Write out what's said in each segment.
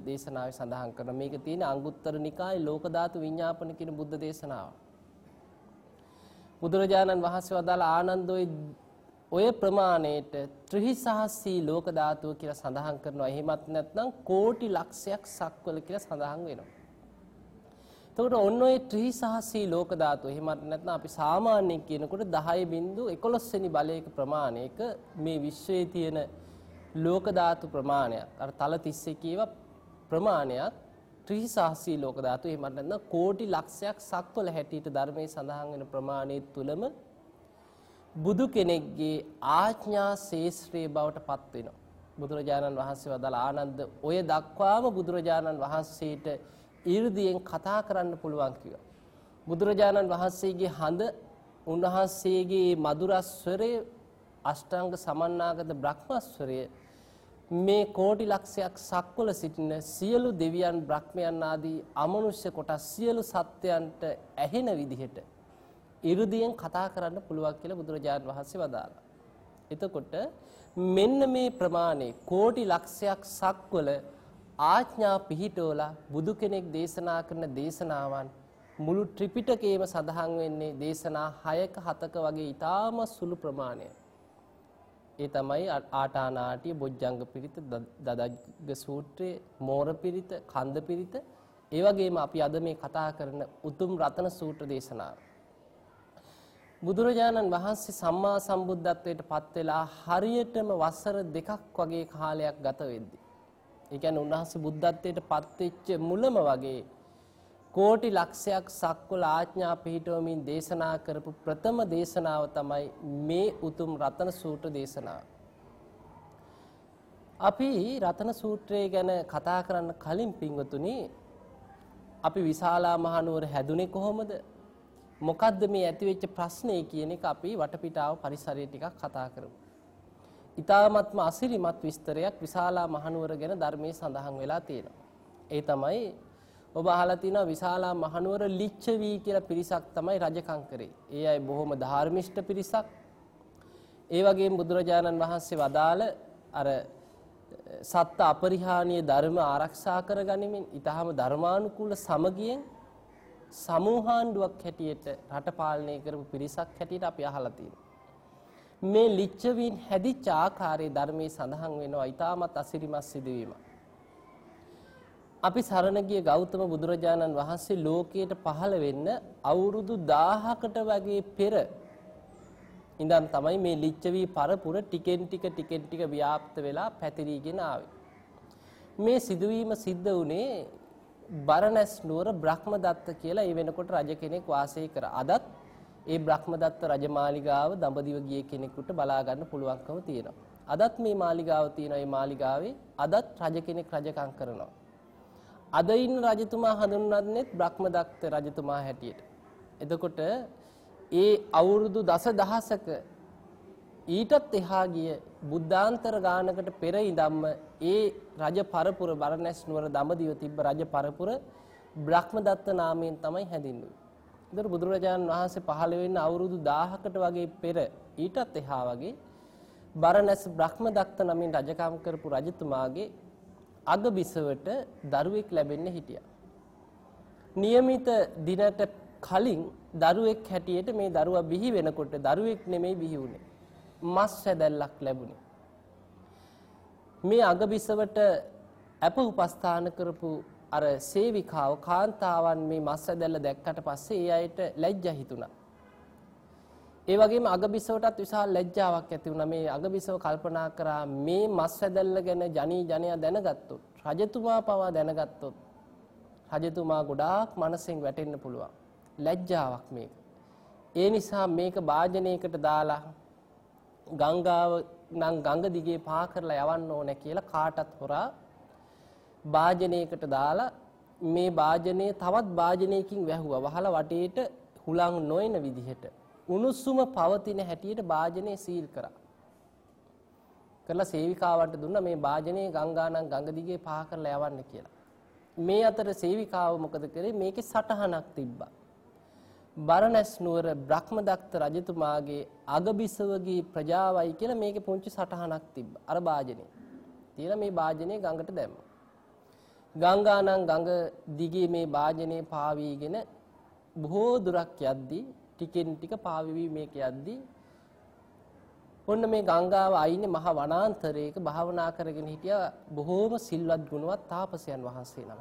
දේශනාවේ සඳහන් කරන මේක තියෙන අංගුත්තර නිකායේ ලෝක ධාතු විඤ්ඤාපන කියන බුද්ධ දේශනාව. බුදුරජාණන් වහන්සේ වදාළ ආනන්දෝයි ඔය ප්‍රමාණයට ත්‍රිහිසහස්සී ලෝක ධාතුව කියලා සඳහන් කරනවා. එහෙමත් නැත්නම් කෝටි ලක්ෂයක් සක්වල කියලා සඳහන් වෙනවා. එතකොට ඔන්න ඔය ත්‍රිසහස්සී ලෝක ධාතු එහෙමත් නැත්නම් අපි සාමාන්‍යයෙන් කියනකොට 10.11 වෙනි බලයක ප්‍රමාණයක මේ විශ්වයේ තියෙන ලෝක ධාතු ප්‍රමාණයක් අර තල 30 කියව ප්‍රමාණයක් ත්‍රිසහසී ලෝක ධාතු එහෙම නැත්නම් කෝටි ලක්ෂයක් සත්වල හැටියට ධර්මයේ සඳහන් වෙන ප්‍රමාණය තුලම බුදු කෙනෙක්ගේ ආඥා ශේෂ්ත්‍රයේ බවට පත් වෙනවා. බුදුරජාණන් වහන්සේ වදාළ ආනන්ද ඔය දක්වාම බුදුරජාණන් වහන්සේට 이르දියෙන් කතා කරන්න පුළුවන් කිව්වා. බුදුරජාණන් වහන්සේගේ හඳ උන්වහන්සේගේ මధుර ස්වරයේ අෂ්ටාංග සමන්නාගත බ්‍රහ්මස්වරයේ මේ කෝටි ලක්ෂයක් සක්වල සිටින සියලු දෙවියන් බ්‍රහ්මයන් ආදී අමනුෂ්‍ය කොටස් සියලු සත්වයන්ට ඇහෙන විදිහට 이르දියෙන් කතා කරන්න පුළුවන් කියලා බුදුරජාණන් වහන්සේ වදාළා. එතකොට මෙන්න මේ ප්‍රමාණය කෝටි ලක්ෂයක් සක්වල ආඥා පිහිටෝලා බුදු කෙනෙක් දේශනා කරන දේශනාවන් මුළු ත්‍රිපිටකයේම සඳහන් වෙන්නේ දේශනා 6ක 7ක වගේ ඊටාම සුළු ප්‍රමාණය. ඒ තමයි ආටානාටිය බොජ්ජංග පිරිත දදග්ග සූත්‍රයේ මෝර පිරිත කන්ද පිරිත ඒ වගේම අපි අද මේ කතා කරන උතුම් රතන සූත්‍ර දේශනාව. බුදුරජාණන් වහන්සේ සම්මා සම්බුද්ධත්වයට පත් වෙලා හරියටම වසර දෙකක් වගේ කාලයක් ගත වෙද්දී ඒ කියන්නේ උන්වහන්සේ බුද්ධත්වයට පත්වෙච්ච මුලම වගේ කෝටි ලක්ෂයක් සක්වල ආඥා පිහිටවමින් දේශනා කරපු ප්‍රථම දේශනාව තමයි මේ උතුම් රතන සූත්‍ර දේශනාව. අපි රතන සූත්‍රය ගැන කතා කරන්න කලින් පින්වතුනි අපි විශාලා මහනුවර හැදුනේ කොහොමද? මොකද්ද මේ ඇතිවෙච්ච ප්‍රශ්නේ කියන එක අපි වටපිටාව පරිසරය ටිකක් කතා කරමු. ඊ타ත්ම අසිරිමත් විස්තරයක් විශාලා මහනුවර ගැන ධර්මයේ සඳහන් වෙලා තියෙනවා. ඒ තමයි ඔබ අහලා තිනවා විශාලා මහනුවර ලිච්ඡවි කියලා පිරිසක් තමයි රජකම් කරේ. ඒ අය බොහොම ධාර්මිෂ්ඨ පිරිසක්. ඒ වගේම බුදුරජාණන් වහන්සේ වදාළ අර සත්‍ය අපරිහානීය ධර්ම ආරක්ෂා කරගනිමින් ඊටහම ධර්මානුකූල සමගියෙන් සමූහාණ්ඩුවක් හැටියට රට පාලනය කරපු පිරිසක් හැටියට අපි අහලා තියෙනවා. මේ ලිච්ඡවීන් හැදිච්ච ආකාරයේ ධර්මයේ සඳහන් වෙනවා ඊටමත් අසිරිමත් සිදුවීම. අපි සරණ ගිය ගෞතම බුදුරජාණන් වහන්සේ ලෝකයට පහළ වෙන්න අවුරුදු 1000කට වගේ පෙර ඉඳන් තමයි මේ ලිච්ඡවී පරපුර ටිකෙන් ටික ටිකෙන් ටික ව්‍යාප්ත වෙලා පැතිරීගෙන ආවේ. මේ සිදුවීම සිද්ධ වුණේ බරණැස් නුවර බ්‍රහ්මදත්ත කියලා ඒ වෙනකොට රජ කෙනෙක් වාසය කර. අදත් ඒ බ්‍රහ්මදත්ත රජමාලිගාව දඹදිව ගිය කෙනෙකුට බලා ගන්න පුළුවන්කම තියෙනවා. අදත් මේ මාලිගාව තියෙනවා. මේ මාලිගාවේ අදත් රජ කෙනෙක් රජකම් කරනවා. අද ඉන්න රජතුමා හඳුන්වන්නේ බ්‍රහ්මදත්ත රජතුමා හැටියට. එතකොට ඒ අවුරුදු දසදහසක ඊටත් එහා ගිය බුද්ධාන්තර ගානකට පෙර ඉඳන්ම ඒ රජ පරපුර බරණැස් නුවර දඹදිව තිබ්බ රජ පරපුර බ්‍රහ්මදත්ත නාමයෙන් තමයි හැදින්නුවේ. ඒතර බුදුරජාණන් වහන්සේ පහළ වෙන්න අවුරුදු 1000කට වගේ පෙර ඊටත් එහා වගේ බරණැස් බ්‍රහ්මදත්ත නමින් රජකම් කරපු රජතුමාගේ අගබිසවට දරුවෙක් ලැබෙන්න හිටියා. નિયમિત දිනට කලින් දරුවෙක් හැටියට මේ දරුවා බිහි වෙනකොට දරුවෙක් නෙමෙයි බිහි වුනේ. මස් සැදැල්ලක් ලැබුණේ. මේ අගබිසවට අප උපස්ථාන කරපු අර සේවිකාව කාන්තාවන් මේ මස් ඇදැල්ල දැක්කට පස්සේ ඒ අයට ලැජ්ජා හිතුණා. ඒ වගේම අගබිසවටත් විශාල ලැජ්ජාවක් ඇති වුණා. මේ අගබිසව කල්පනා කරා මේ මස් ඇදැල්ල ගැන ජනී ජනයා දැනගත්තොත්, රජතුමා පවා දැනගත්තොත් රජතුමා ගොඩාක් මනසෙන් වැටෙන්න පුළුවන්. ලැජ්ජාවක් මේක. ඒ නිසා මේක වාජනයකට දාලා ගංගාව නම් ගඟ දිගේ පා කරලා යවන්න ඕනේ කියලා කාටත් හොරා භාජනයකට දාලා මේ භාජනය තවත් භාජනයකින් වැහුවා. වහලා වටේට හුලං නොයන විදිහට උණුසුම පවතින හැටියට භාජනය සීල් කරා. කරලා සේවිකාවන්ට දුන්නා මේ භාජනය ගංගානම් ගඟ දිගේ පහ කරලා යවන්න කියලා. මේ අතර සේවිකාව මොකද කරේ? මේකේ සටහනක් තිබ්බා. බරණැස් නුවර බ්‍රහ්මදත්ත රජතුමාගේ අගබිසවගේ ප්‍රජාවයි කියලා මේකේ පුංචි සටහනක් තිබ්බා. අර භාජනේ. තියලා මේ භාජනේ ගඟට දැම්මා. ගංගානම් ගඟ දිගේ මේ වාජනේ පාවීගෙන බොහෝ දුරක් යද්දී ටිකෙන් ටික පාවිවි මේක යද්දී ඔන්න මේ ගංගාව අයිනේ මහ වනාන්තරයක භාවනා කරගෙන හිටිය බොහෝම සිල්වත් ගුණවත් තාපසයන් වහන්සේ නම.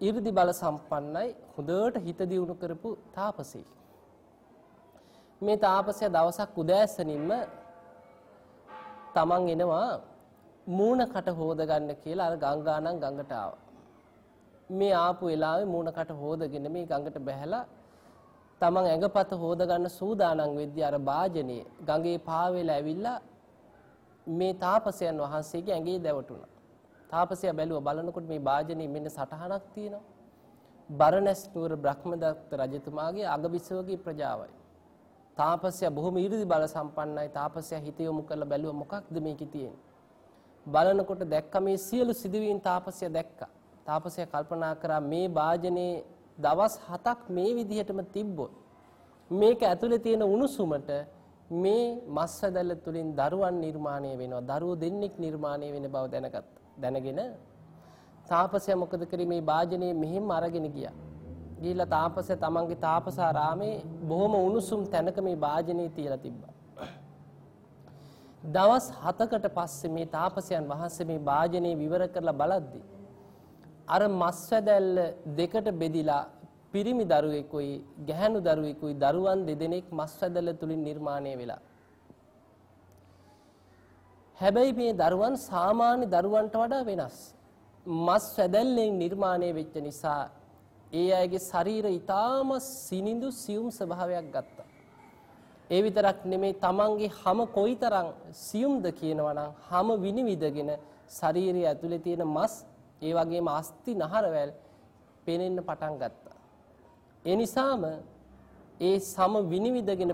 이르දි බල සම්පන්නයි හොඳට හිත දියුණු කරපු තාපසෙක්. මේ තාපසයා දවසක් උදෑසනින්ම තමන් එනවා මූණකට හොදගන්න කියලා අර ගංගානම් ගඟට ආවා. මේ ආපු වෙලාවේ මූණකට හොදගෙන මේ ගඟට බැහැලා තමන් ඇඟපත හොදගන්න සූදානම් වෙද්දී අර වාජනේ ගඟේ පාවෙලා ඇවිල්ලා මේ තාපසයන් වහන්සේගේ ඇඟේ දැවටුණා. තාපසයා බැලුවා බලනකොට මේ වාජනේ මෙන්න සටහනක් තියෙනවා. බරණැස් නුවර බ්‍රහ්මදත්ත රජතුමාගේ අගබිසවගේ ප්‍රජාවයි. තාපසයා බොහොම 이르දි බල සම්පන්නයි. තාපසයා හිත යොමු කරලා බැලුවා මොකක්ද මේකේ තියෙන්නේ. බලනකොට දැක්ක මේ සියලු සිදුවීම් තාපසයා දැක්කා. තාපසයා කල්පනා කරා මේ වාජනේ දවස් 7ක් මේ විදිහටම තිබ්බොත් මේක ඇතුලේ තියෙන උණුසුමට මේ මස්සදැල්ල තුලින් දරුවන් නිර්මාණය වෙනවා. දරුවෝ දෙන්නෙක් නිර්මාණය වෙන බව දැනගත්තා. දැනගෙන තාපසයා මොකද කරේ මේ වාජනේ මෙහෙම අරගෙන ගියා. ගිහිල්ලා තාපසයා තමන්ගේ තාපසාරාමේ බොහොම උණුසුම් තැනක මේ වාජනේ තියලා තිබ්බා. දවස් 7කට පස්සේ මේ තාපසයන් වහන්සේ මේ වාජනේ විවර කරලා බලද්දී අර මස්වැදැල්ල දෙකට බෙදිලා පිරිමි දරුවෙකුයි ගැහැණු දරුවෙකුයි දරුවන් දෙදෙනෙක් මස්වැදැල්ල තුලින් නිර්මාණය වෙලා. හැබැයි මේ දරුවන් සාමාන්‍ය දරුවන්ට වඩා වෙනස්. මස්වැදැල්ලෙන් නිර්මාණය වෙච්ච නිසා ඒ අයගේ ශරීර ඊටාම සිනිඳු සියුම් ස්වභාවයක් ගත්තා. ඒ විතරක් නෙමේ තමන්ගේ හැම කොයිතරම් සියුම්ද කියනවනම් හැම විනිවිදගෙන ශරීරය ඇතුලේ තියෙන මස් ඒ වගේම අස්ති නහරවැල් පෙනෙන්න පටන් ගත්තා. ඒ නිසාම ඒ සම විනිවිදගෙන